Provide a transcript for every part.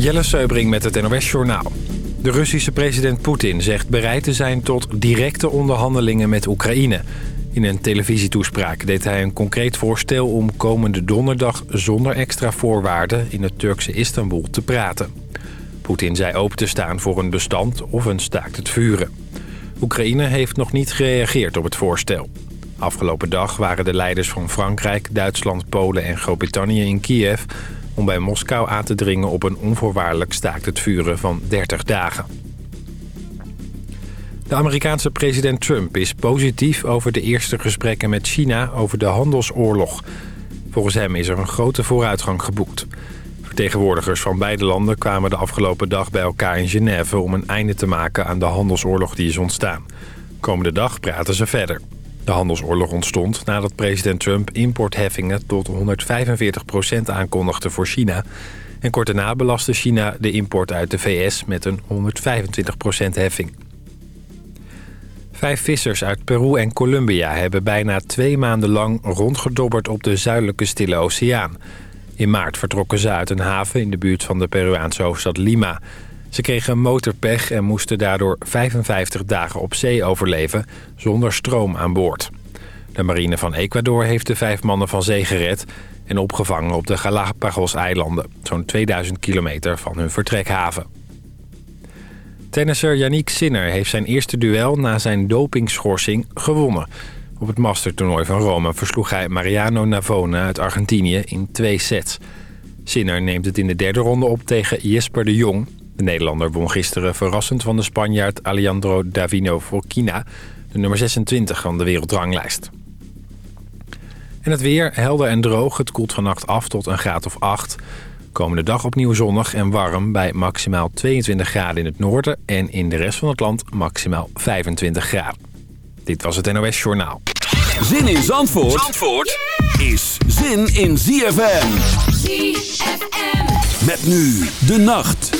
Jelle Seubring met het NOS Journaal. De Russische president Poetin zegt bereid te zijn tot directe onderhandelingen met Oekraïne. In een televisietoespraak deed hij een concreet voorstel om komende donderdag zonder extra voorwaarden in het Turkse Istanbul te praten. Poetin zei open te staan voor een bestand of een staakt het vuren. Oekraïne heeft nog niet gereageerd op het voorstel. Afgelopen dag waren de leiders van Frankrijk, Duitsland, Polen en Groot-Brittannië in Kiev om bij Moskou aan te dringen op een onvoorwaardelijk staakt het vuren van 30 dagen. De Amerikaanse president Trump is positief over de eerste gesprekken met China over de handelsoorlog. Volgens hem is er een grote vooruitgang geboekt. Vertegenwoordigers van beide landen kwamen de afgelopen dag bij elkaar in Genève... om een einde te maken aan de handelsoorlog die is ontstaan. Komende dag praten ze verder. De handelsoorlog ontstond nadat president Trump importheffingen tot 145% aankondigde voor China. En kort daarna belastte China de import uit de VS met een 125% heffing. Vijf vissers uit Peru en Colombia hebben bijna twee maanden lang rondgedobberd op de zuidelijke Stille Oceaan. In maart vertrokken ze uit een haven in de buurt van de Peruaanse hoofdstad Lima. Ze kregen motorpech en moesten daardoor 55 dagen op zee overleven zonder stroom aan boord. De marine van Ecuador heeft de vijf mannen van zee gered en opgevangen op de Galapagos-eilanden, zo'n 2000 kilometer van hun vertrekhaven. Tennisser Yannick Sinner heeft zijn eerste duel na zijn dopingschorsing gewonnen. Op het mastertoernooi van Rome versloeg hij Mariano Navone uit Argentinië in twee sets. Sinner neemt het in de derde ronde op tegen Jesper de Jong. De Nederlander won gisteren verrassend van de Spanjaard Alejandro Davino Forquina... de nummer 26 van de wereldranglijst. En het weer, helder en droog. Het koelt vannacht af tot een graad of 8. Komende dag opnieuw zonnig en warm bij maximaal 22 graden in het noorden... en in de rest van het land maximaal 25 graden. Dit was het NOS Journaal. Zin in Zandvoort, Zandvoort is zin in ZFM. ZFM. Met nu de nacht.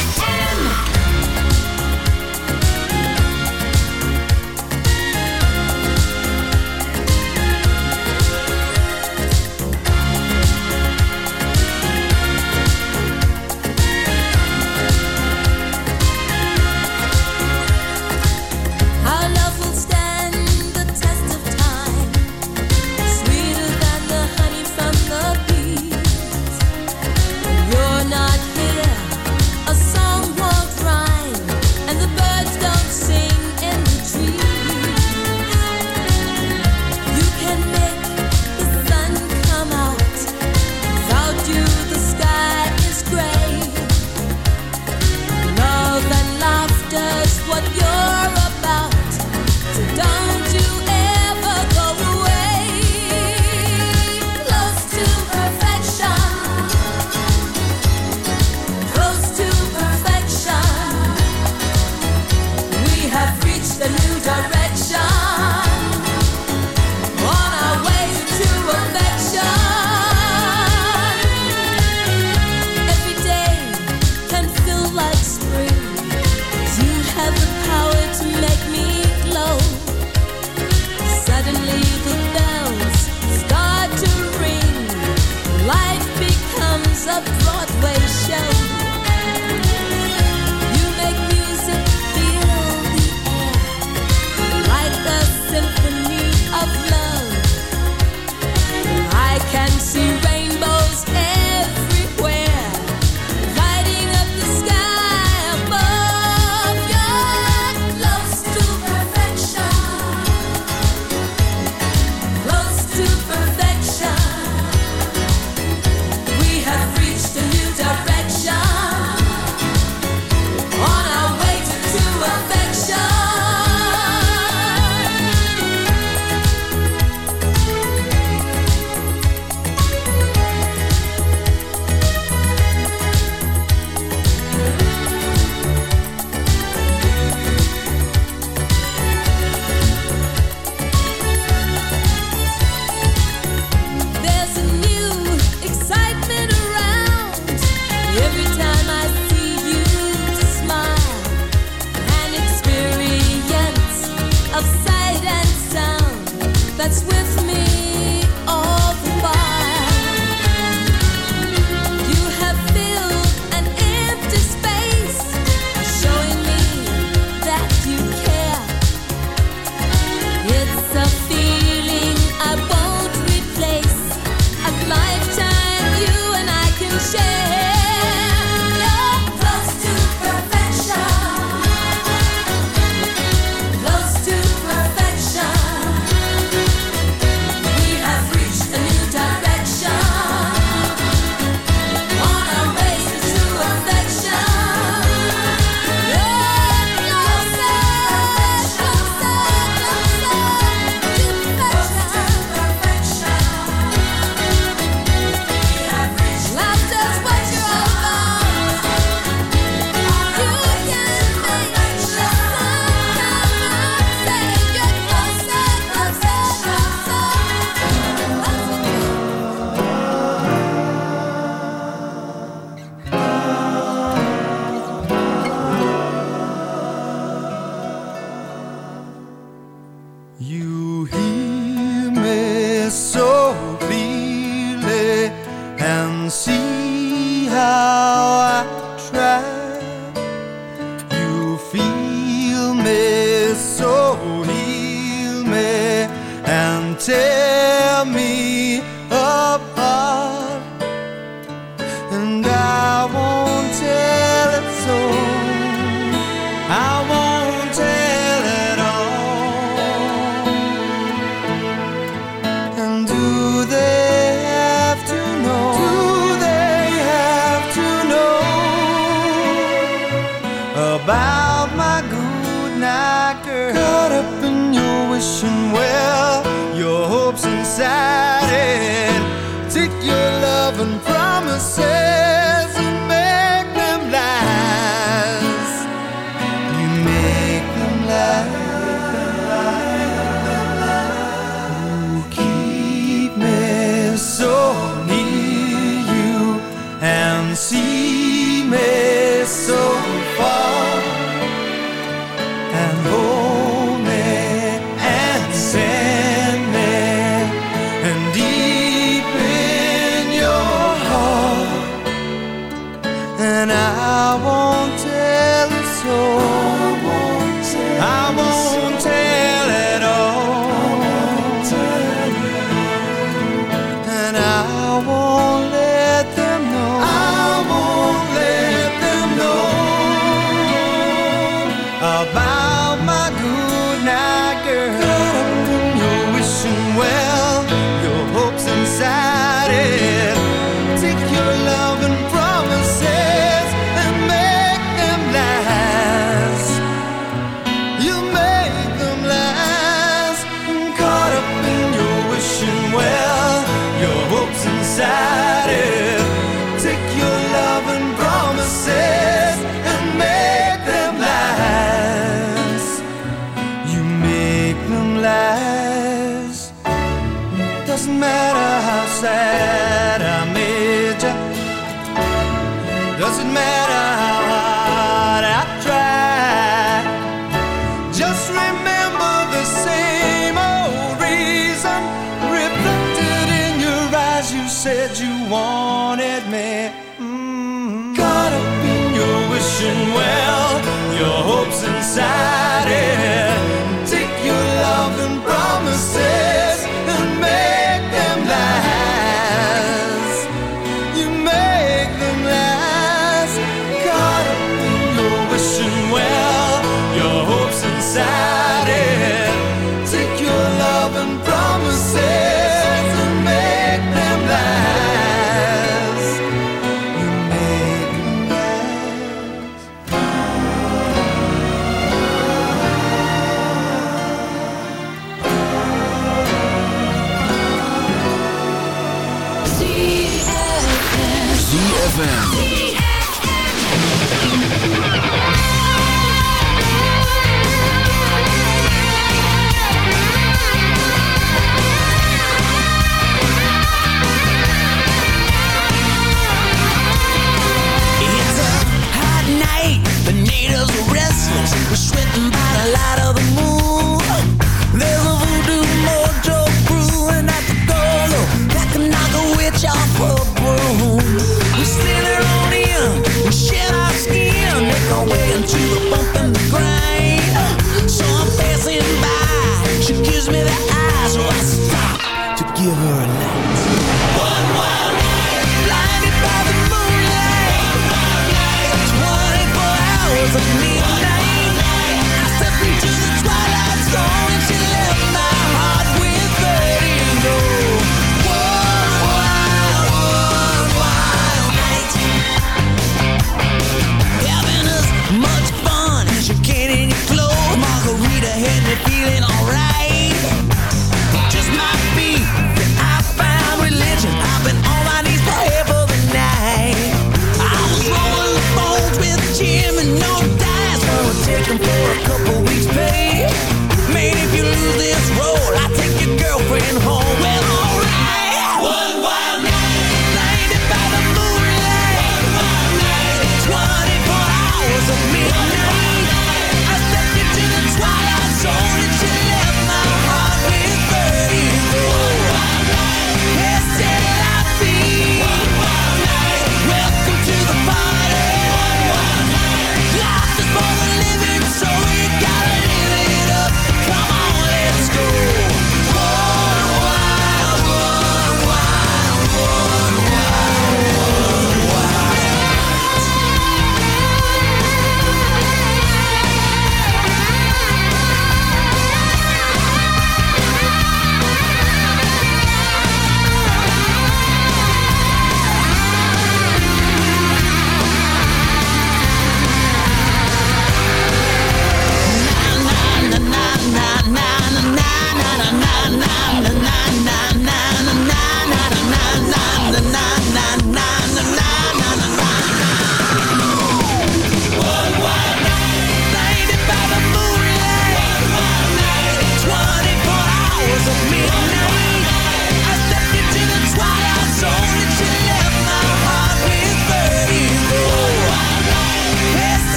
ZFM.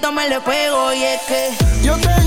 poquito me le pego y es que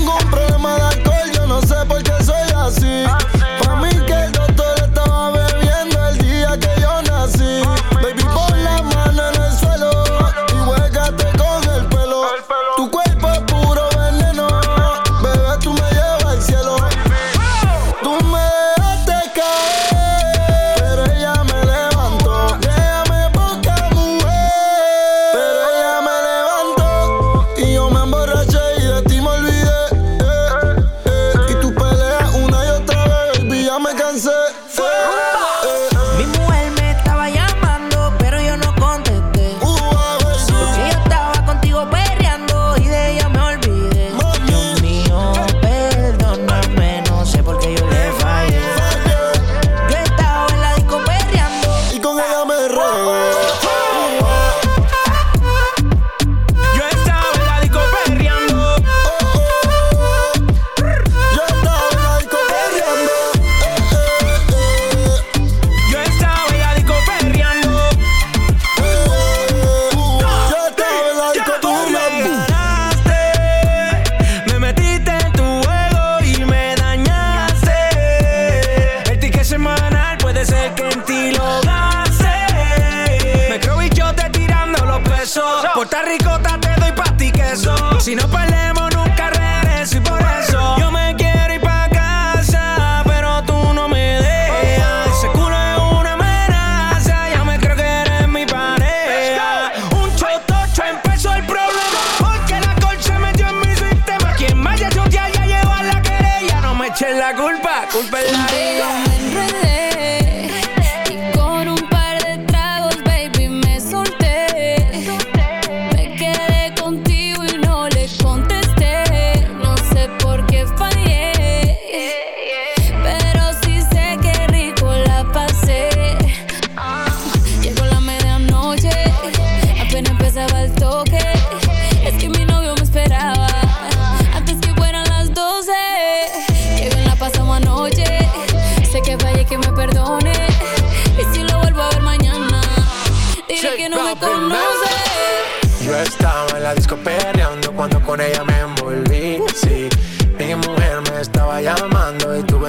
no para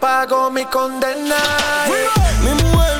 pago mi condena. Mi